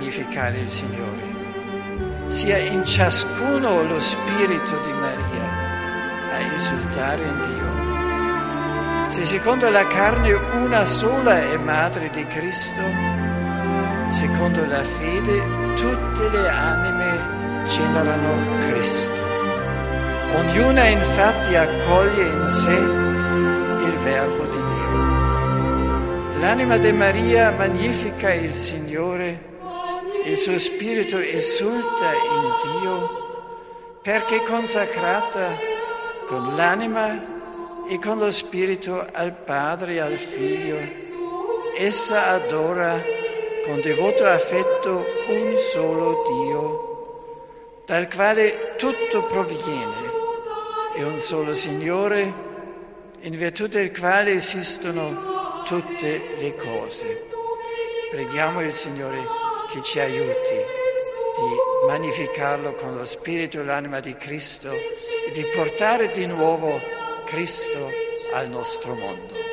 magnificare il Signore, sia in ciascuno lo spirito di Maria a esultare in Dio. Se secondo la carne una sola è madre di Cristo, secondo la fede tutte le anime generano Cristo. Ognuna infatti accoglie in sé il Verbo di Dio. L'anima di Maria magnifica il Signore, il suo spirito esulta in Dio perché consacrata con l'anima e con lo spirito al Padre e al Figlio. Essa adora con devoto affetto un solo Dio, dal quale tutto proviene e un solo Signore, in virtù del quale esistono tutte le cose. Preghiamo il Signore che ci aiuti di magnificarlo con lo spirito e l'anima di Cristo e di portare di nuovo Cristo al nostro mondo.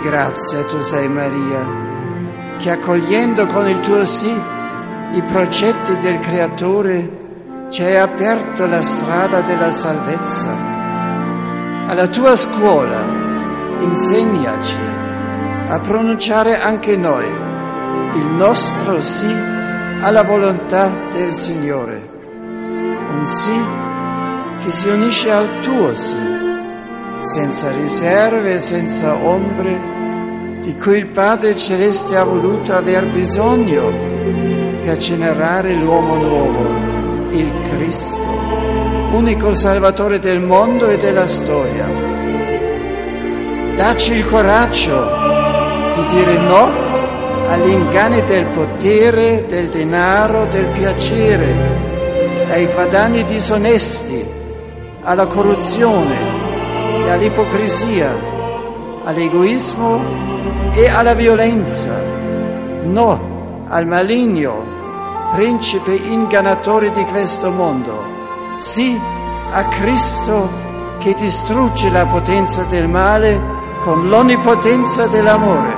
Grazia tu sei Maria, che accogliendo con il tuo sì i progetti del Creatore ci hai aperto la strada della salvezza. Alla tua scuola insegnaci a pronunciare anche noi il nostro sì alla volontà del Signore. Un sì che si unisce al tuo sì senza riserve senza ombre, di cui il Padre Celeste ha voluto aver bisogno per generare l'uomo nuovo, il Cristo, unico Salvatore del mondo e della storia. Dacci il coraggio di dire no agli inganni del potere, del denaro, del piacere, ai guadagni disonesti, alla corruzione, e all'ipocrisia, all'egoismo e alla violenza. No al maligno, principe ingannatore di questo mondo. Sì a Cristo che distrugge la potenza del male con l'onnipotenza dell'amore.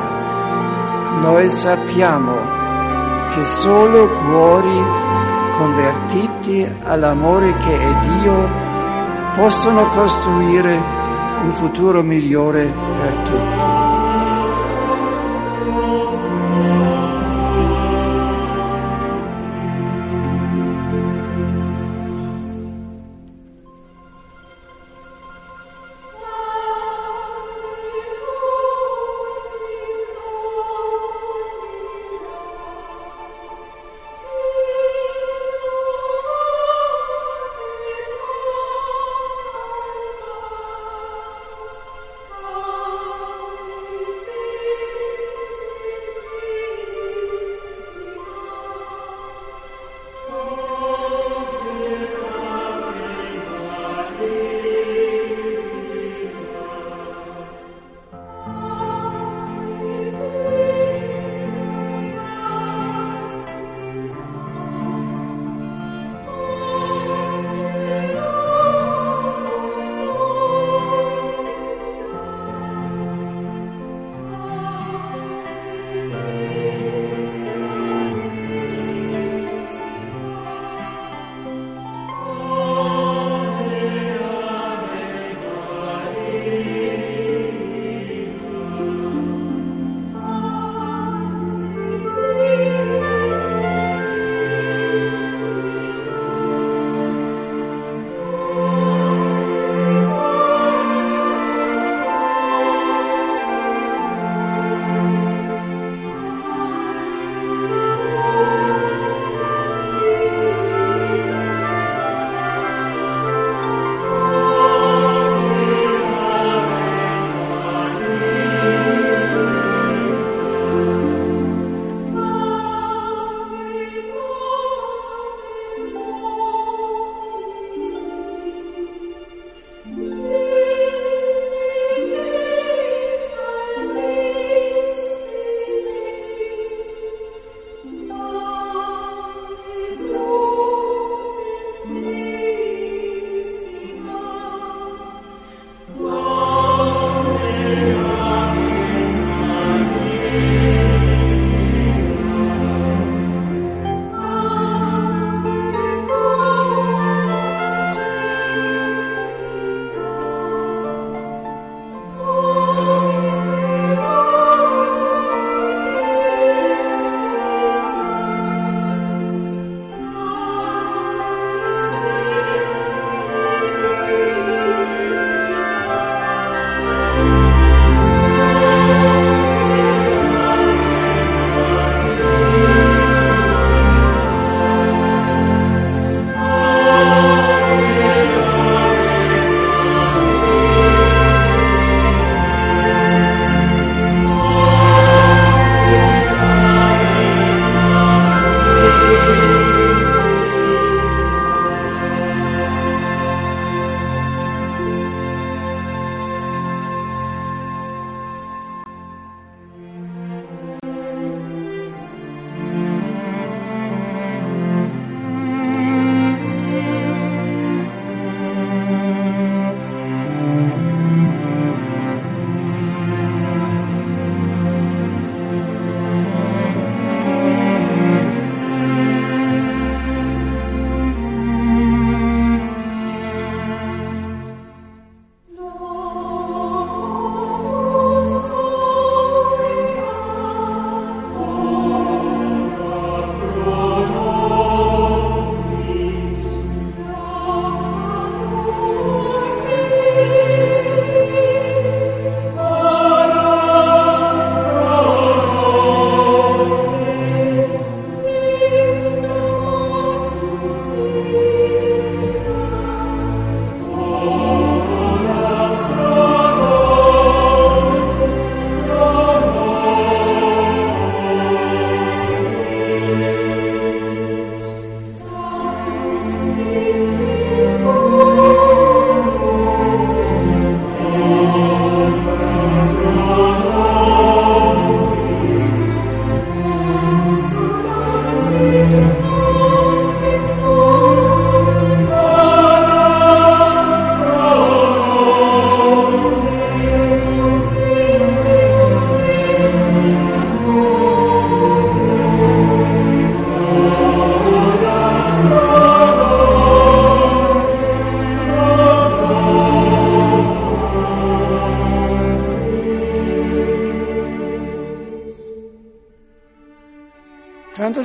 Noi sappiamo che solo cuori convertiti all'amore che è Dio possono costruire un futuro migliore per tutti.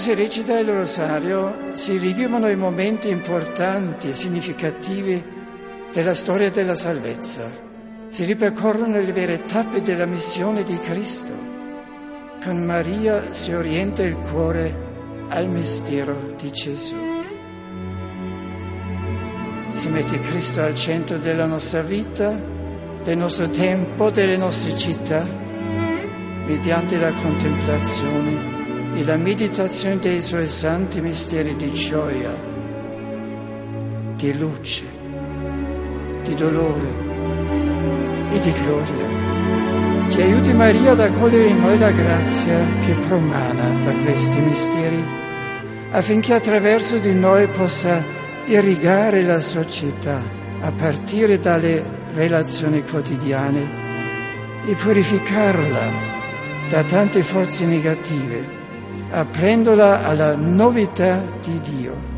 Si recita il rosario si rivivono i momenti importanti e significativi della storia della salvezza, si ripercorrono le vere tappe della missione di Cristo. Con Maria si orienta il cuore al mistero di Gesù. Si mette Cristo al centro della nostra vita, del nostro tempo, delle nostre città, mediante la contemplazione e la meditazione dei suoi santi misteri di gioia, di luce, di dolore e di gloria. Ci aiuti Maria ad accogliere in noi la grazia che promana da questi misteri, affinché attraverso di noi possa irrigare la società a partire dalle relazioni quotidiane e purificarla da tante forze negative aprendola alla novità di Dio.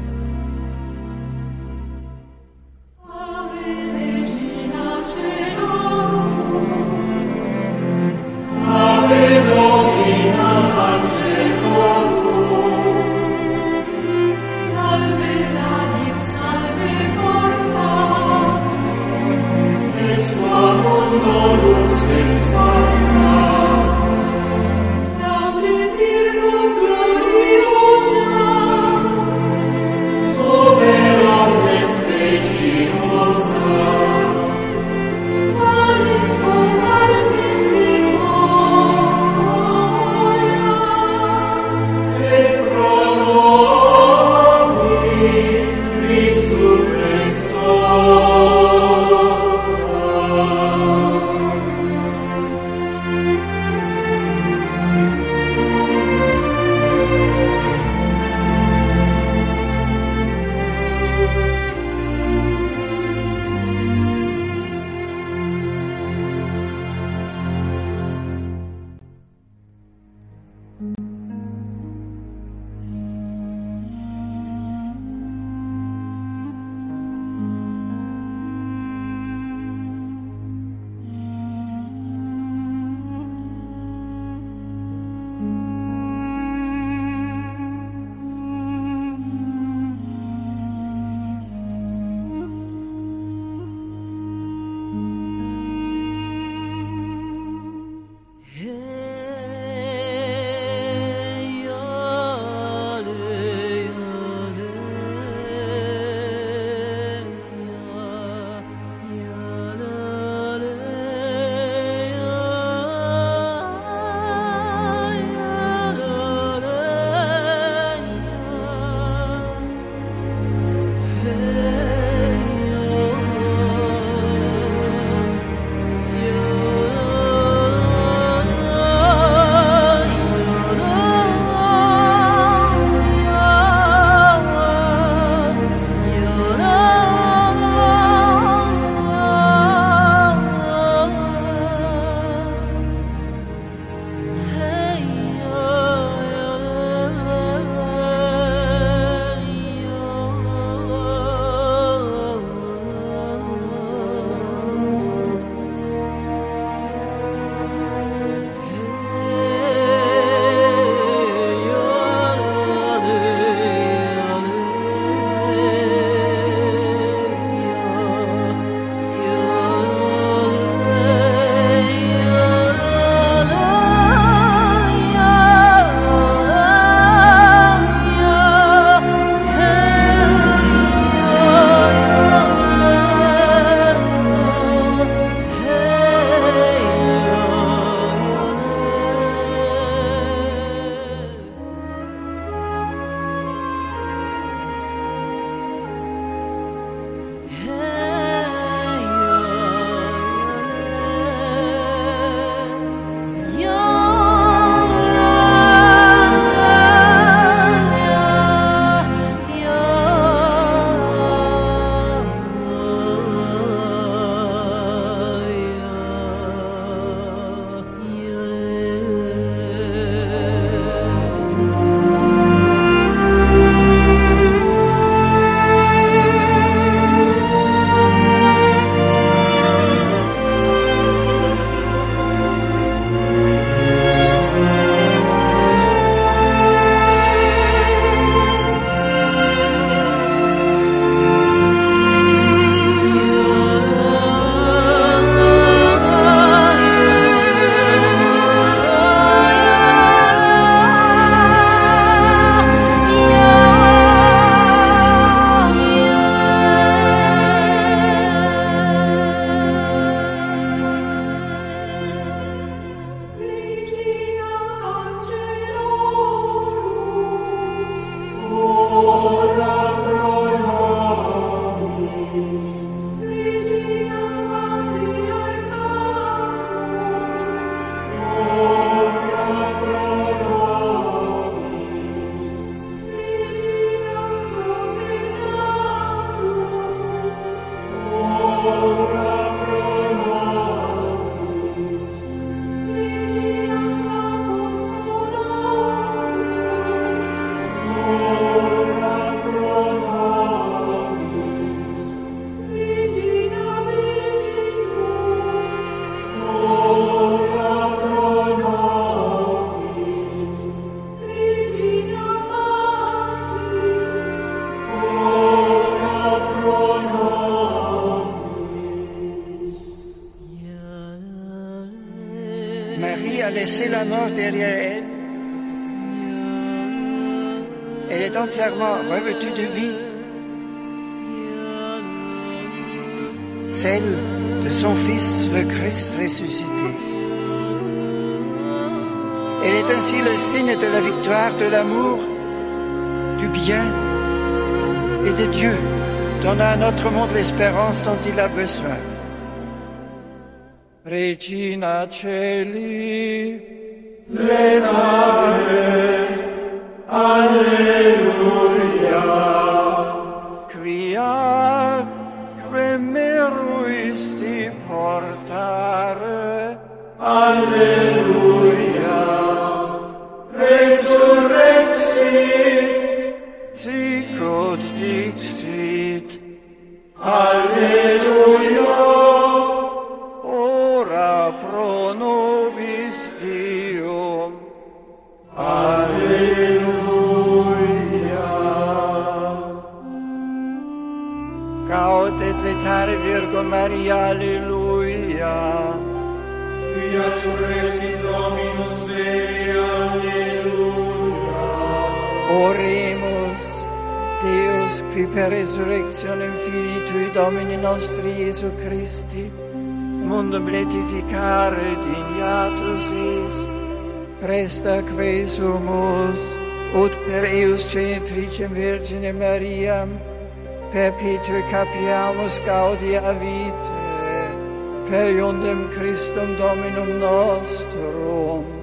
Celle de son Fils, le Christ ressuscité. Elle est ainsi le signe de la victoire, de l'amour, du bien et de Dieu, donnant à notre monde l'espérance dont il a besoin. Regina Celi, quia sicut dixit, ora pro nobis Deum. Alleluia. Gaud et letare Virgo Maria, Alleluia. Deus, qui per resurrectionem Filii Tui, Domini nostri, Iesu Christi, mundum letificare dignatus is, presta que sumus, ut per eius genitricem Virgine Mariam, per capiamus gaudia vitae, per Christum Dominum nostrum.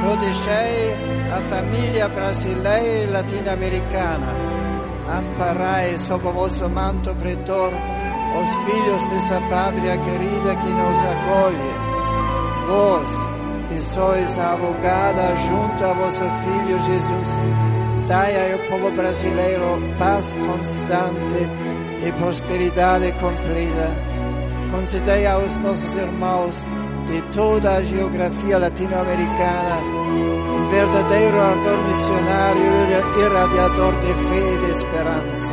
Protegei a família brasileira e latino-americana, amparai sob o vosso manto pretor os filhos dessa pátria querida que nos acolhe. Vós, que sois a abogada junto a vosso Filho Jesus, dai ao povo brasileiro paz constante e prosperidade completa. Concedei aos nossos irmãos de toda a geografia latino-americana um verdadeiro ardor missionário irradiador de fé e de esperança.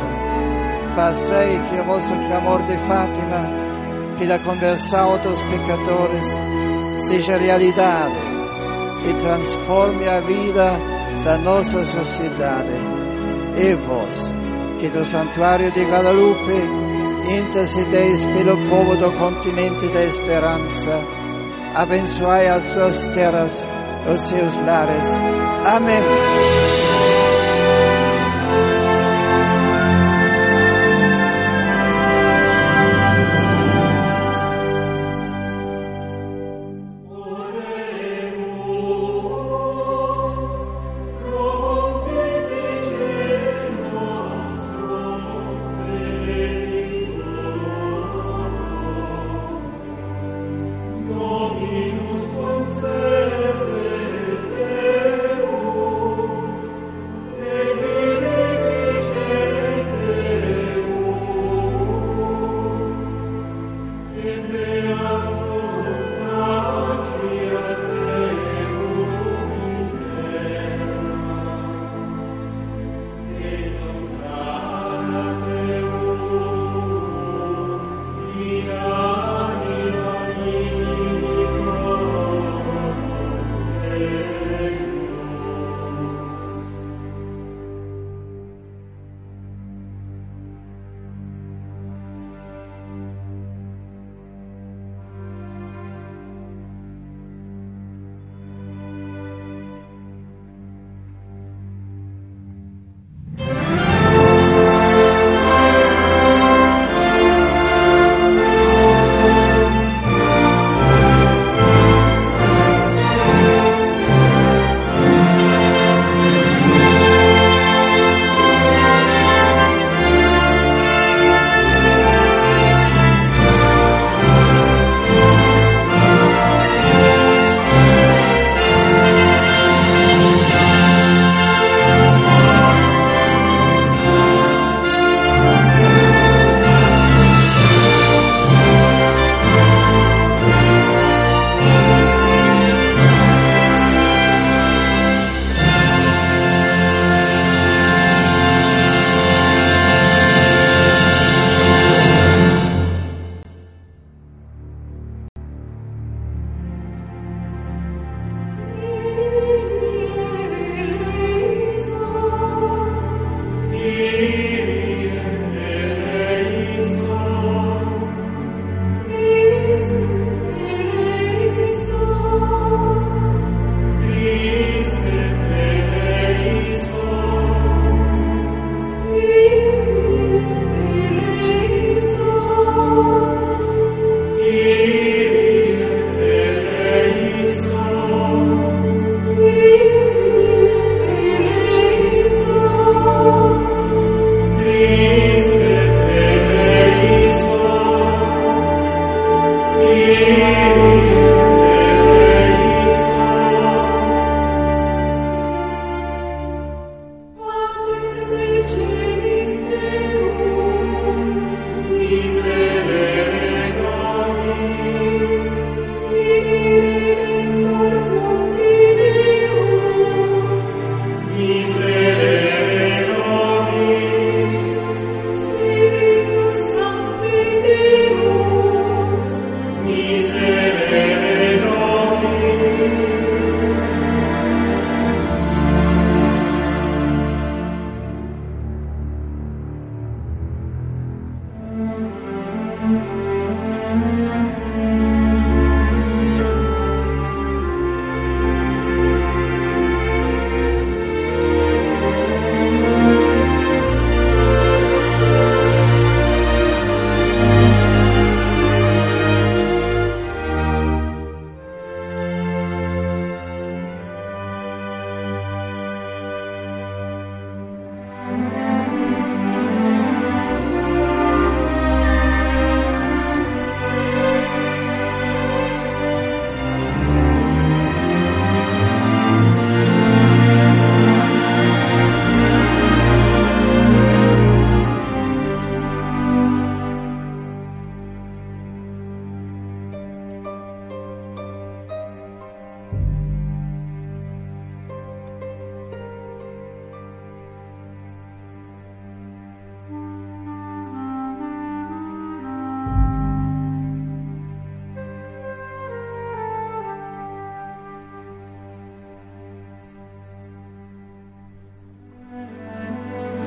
Fazei que o vosso clamor de Fátima pela conversão dos pecadores seja realidade e transforme a vida da nossa sociedade. E vós, que do Santuário de Guadalupe intercedeis pelo povo do continente da esperança, abençoai as suas terras, os seus lares. Amém.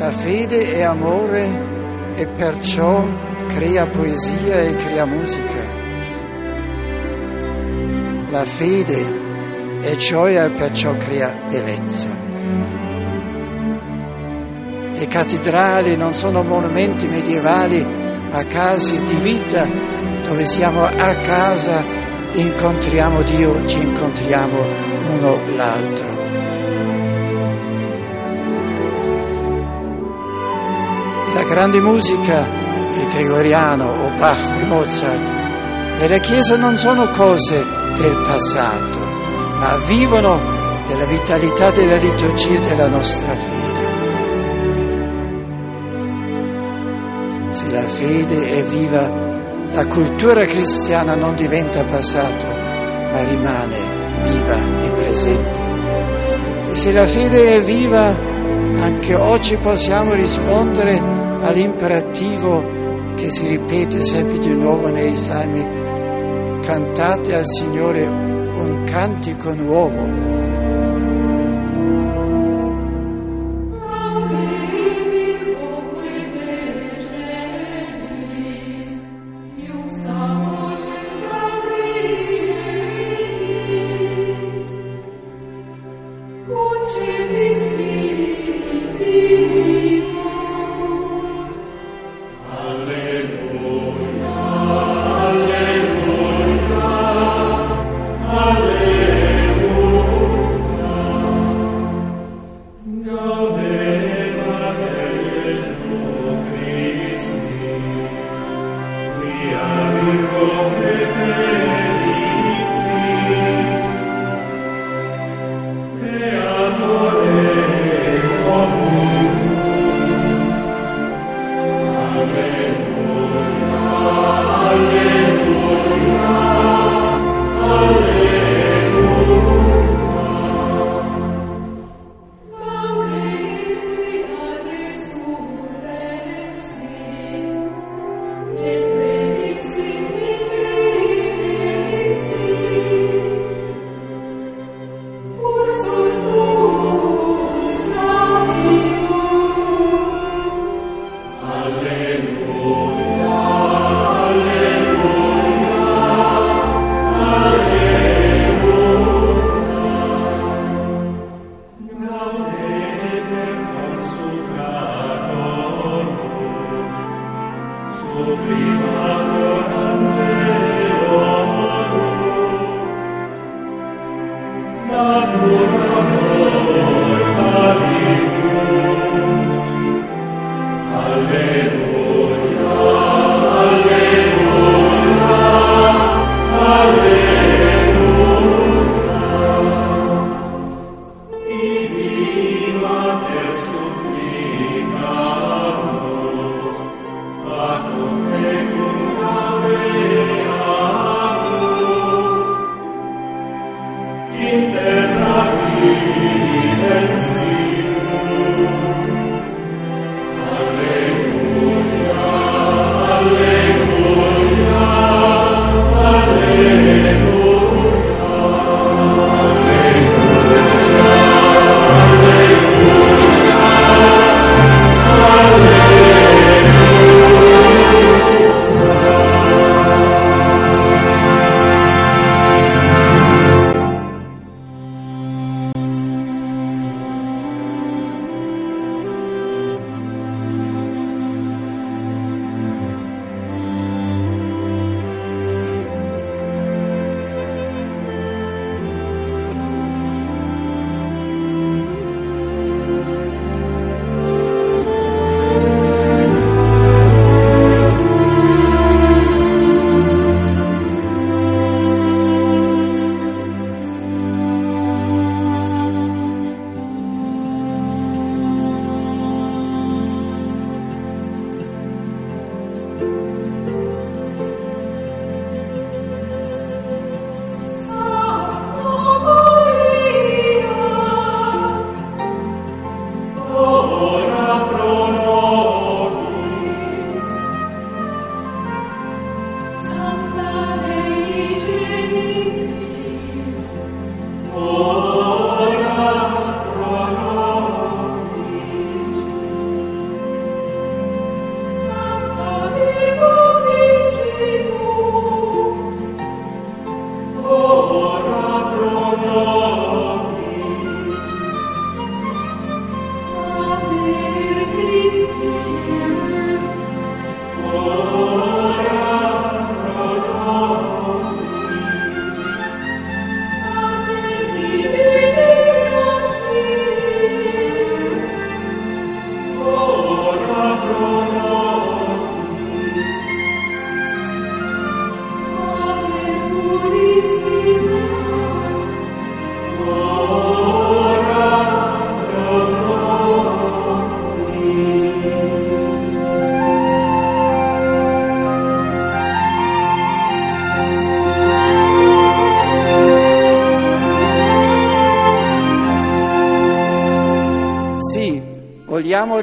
La fede è amore e perciò crea poesia e crea musica. La fede è gioia e perciò crea bellezza. Le cattedrali non sono monumenti medievali, ma case di vita dove siamo a casa, incontriamo Dio, ci incontriamo uno l'altro. Grande musica, il gregoriano o Bach o Mozart, nella Chiesa non sono cose del passato, ma vivono della vitalità della liturgia della nostra fede. Se la fede è viva, la cultura cristiana non diventa passato, ma rimane viva e presente. E se la fede è viva, anche oggi possiamo rispondere all'imperativo che si ripete sempre di nuovo nei salmi, cantate al Signore un cantico nuovo.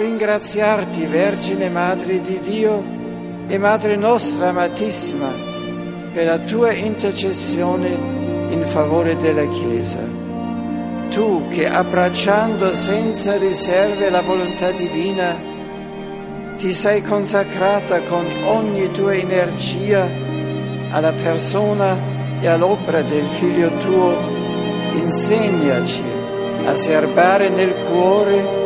Ringraziarti, Vergine Madre di Dio e Madre nostra amatissima, per la tua intercessione in favore della Chiesa. Tu che abbracciando senza riserve la volontà divina, ti sei consacrata con ogni tua energia alla persona e all'opera del Figlio tuo, insegnaci a serbare nel cuore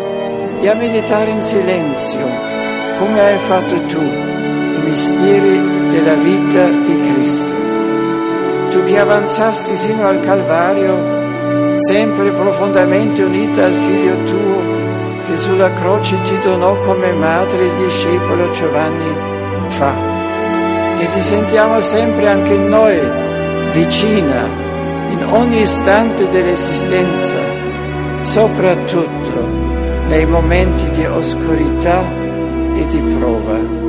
e a meditare in silenzio, come hai fatto tu, i misteri della vita di Cristo. Tu che avanzasti sino al Calvario, sempre profondamente unita al Figlio tuo, che sulla croce ti donò come madre il discepolo Giovanni fa. E ti sentiamo sempre anche noi vicina in ogni istante dell'esistenza, soprattutto nei momenti di oscurità e di prova.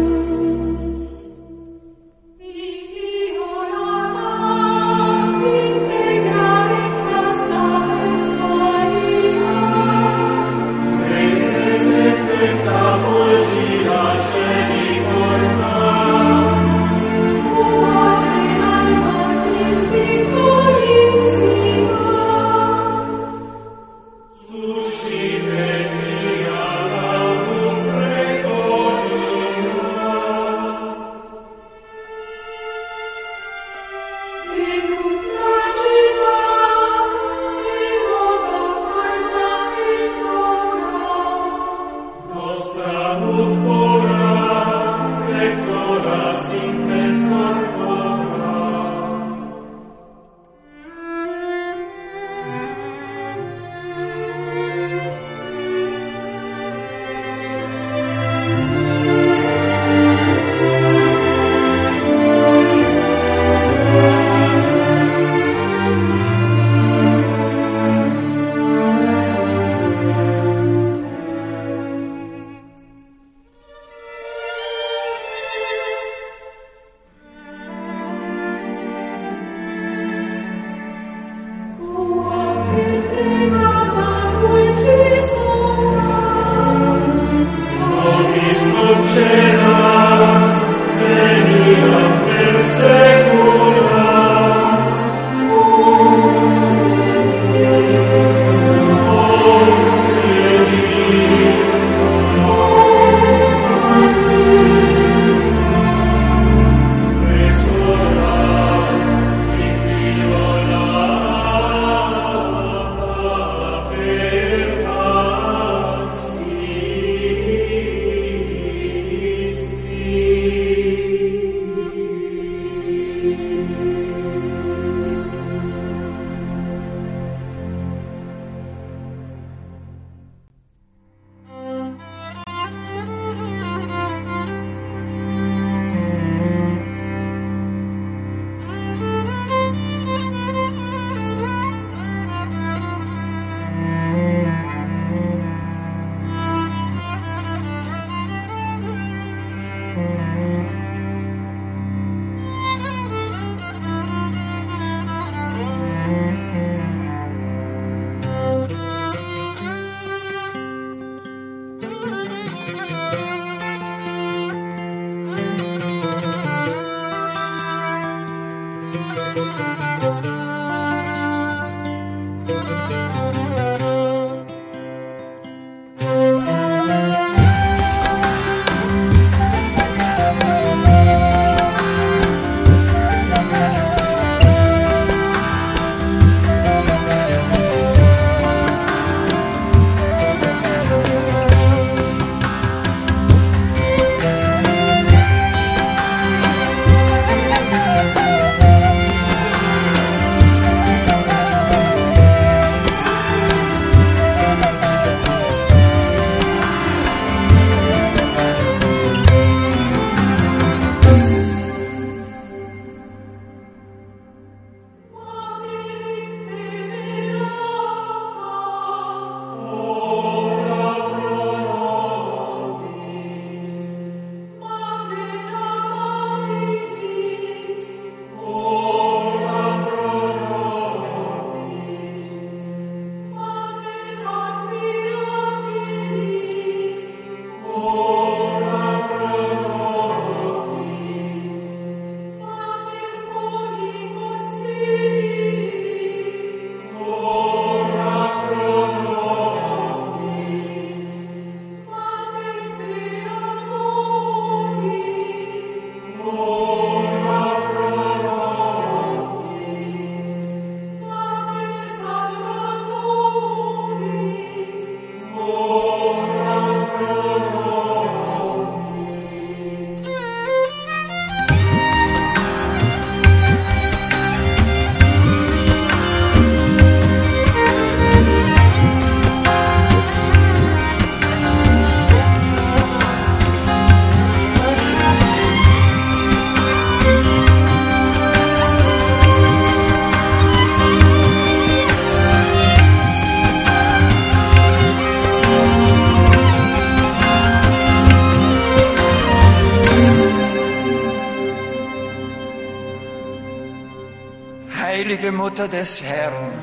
Mutter des Herrn,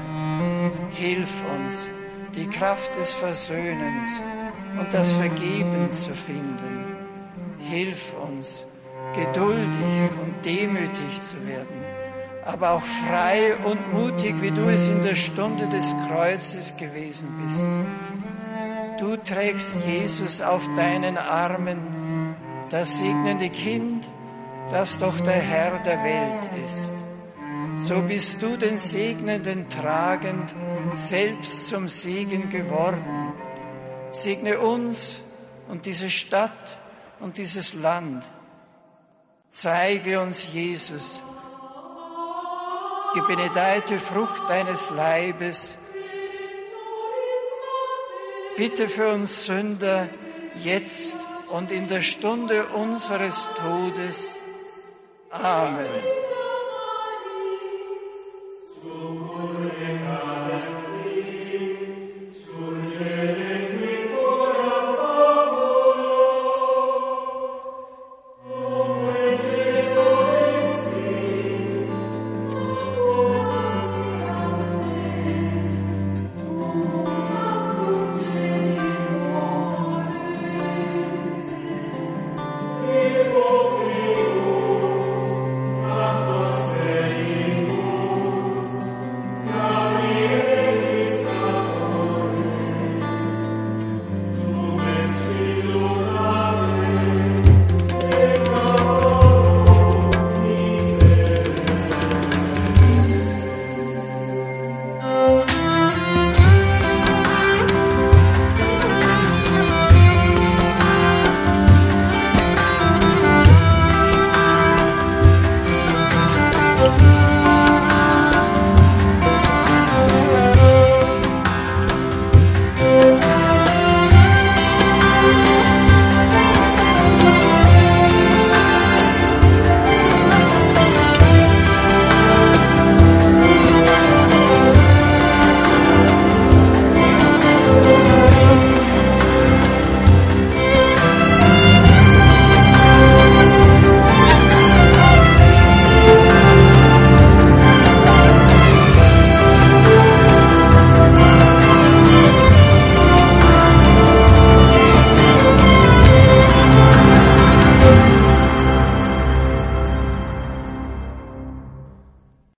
hilf uns, die Kraft des Versöhnens und das Vergeben zu finden. Hilf uns, geduldig und demütig zu werden, aber auch frei und mutig, wie du es in der Stunde des Kreuzes gewesen bist. Du trägst Jesus auf deinen Armen, das segnende Kind, das doch der Herr der Welt ist. So bist du den Segnenden tragend, selbst zum Segen geworden. Segne uns und diese Stadt und dieses Land. Zeige uns Jesus, die benedeite Frucht deines Leibes. Bitte für uns Sünder, jetzt und in der Stunde unseres Todes. Amen.